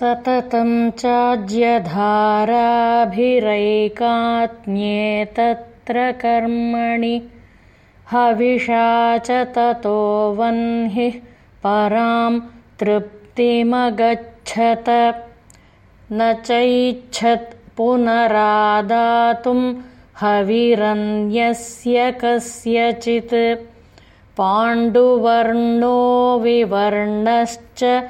सततं चाज्यधाराभिरैकात्म्येतत्र कर्मणि। हविषा च ततो वह्निः परां तृप्तिमगच्छत। न चैच्छत् पुनरादातुं हविरन्यस्य कस्यचित्। पाण्डुवर्णो विवर्णश्च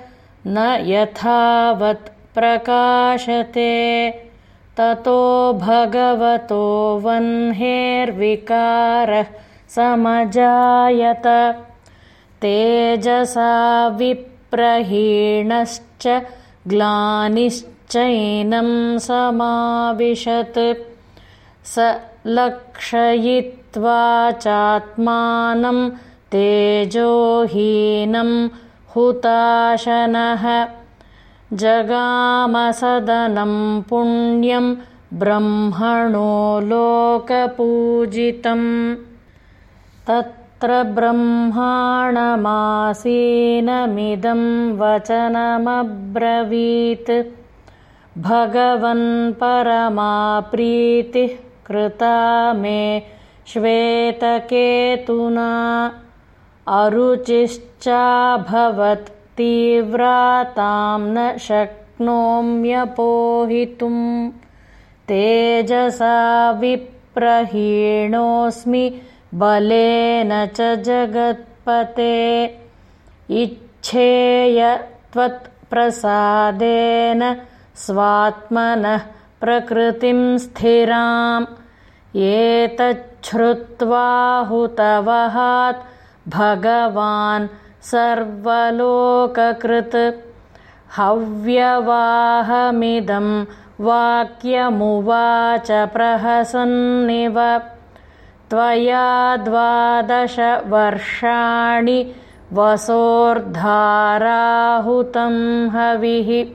न यथावत् प्रकाशते ततो भगवतो वह्नेर्विकारः समजायत। तेजसा विप्रहीणश्च ग्लानिश्चैनं समाविशत्। स लक्षयित्वा चात्मानं तेजोहीनं हुताशनः। जगामसदनं पुण्यं ब्रह्मणो लोकपूजितम्। तत्र ब्रह्माणमासीनमिदं वचनमब्रवीत्। भगवन्परमाप्रीतिः कृता मे श्वेतकेतुना अरुचिश्चाभवत् तीव्रातां न शक्नोम्यपोहितुम्। तेजसा विप्रहीणोऽस्मि बलेन च जगत्पते। इच्छेय त्वत्प्रसादेन स्वात्मनः प्रकृतिं स्थिराम्। एतच्छ्रुत्वा हुतवहात् भगवान् सर्वलोककृत्। हव्यवाहमिदं वाक्यमुवाच प्रहसन्निव। त्वया द्वादशवर्षाणि वसोर्धाराहुतं हविः।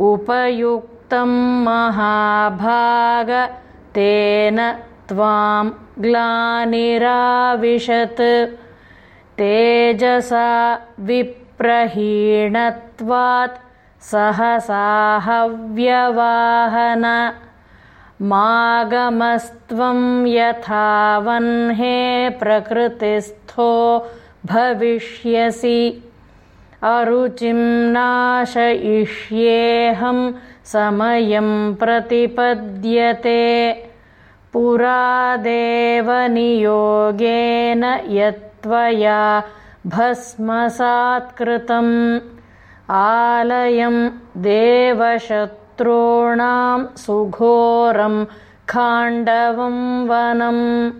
उपयुक्तं महाभाग तेन त्वां ग्लानिराविशत् तेजसा विप्रहीणत्वात् सहसाहव्यवाहन मागमस्त्वं यथा वह्ने प्रकृतिस्थो भविष्यसि। अरुचिं नाशयिष्येऽहं समयं प्रतिपद्यते। पुरा देवनियोगेन यत्त्वया भस्मसात्कृतम्। आलयं देवशत्रूणां सुघोरं खाण्डवं वनं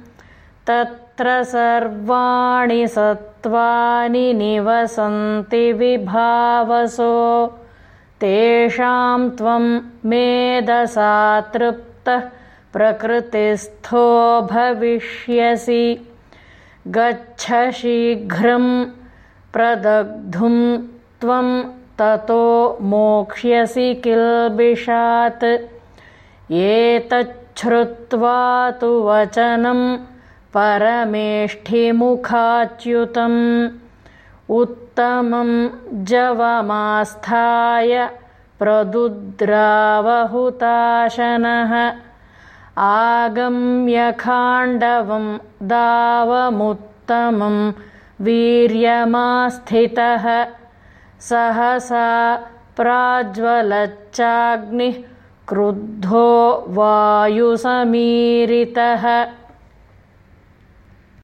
तत्र सर्वाणि सत्त्वानि निवसन्ति विभावसो। तेषां त्वं मेधसा तृप्तः प्रकृतिस्थो भविष्यसि गच्छ शीघ्रं प्रदग्धुं त्वं ततो मोक्ष्यसि किल्बिषात् एतच्छ्रुत्वा तु वचनं परमेष्ठिमुखाच्युतम्। उत्तमं जवमास्थाय प्रदुद्रावहुताशनः आगम्यखाण्डवं दावमुत्तमं वीर्यमास्थितः सहसा प्राज्वलच्चाग्निः क्रुद्धो वायुसमीरितः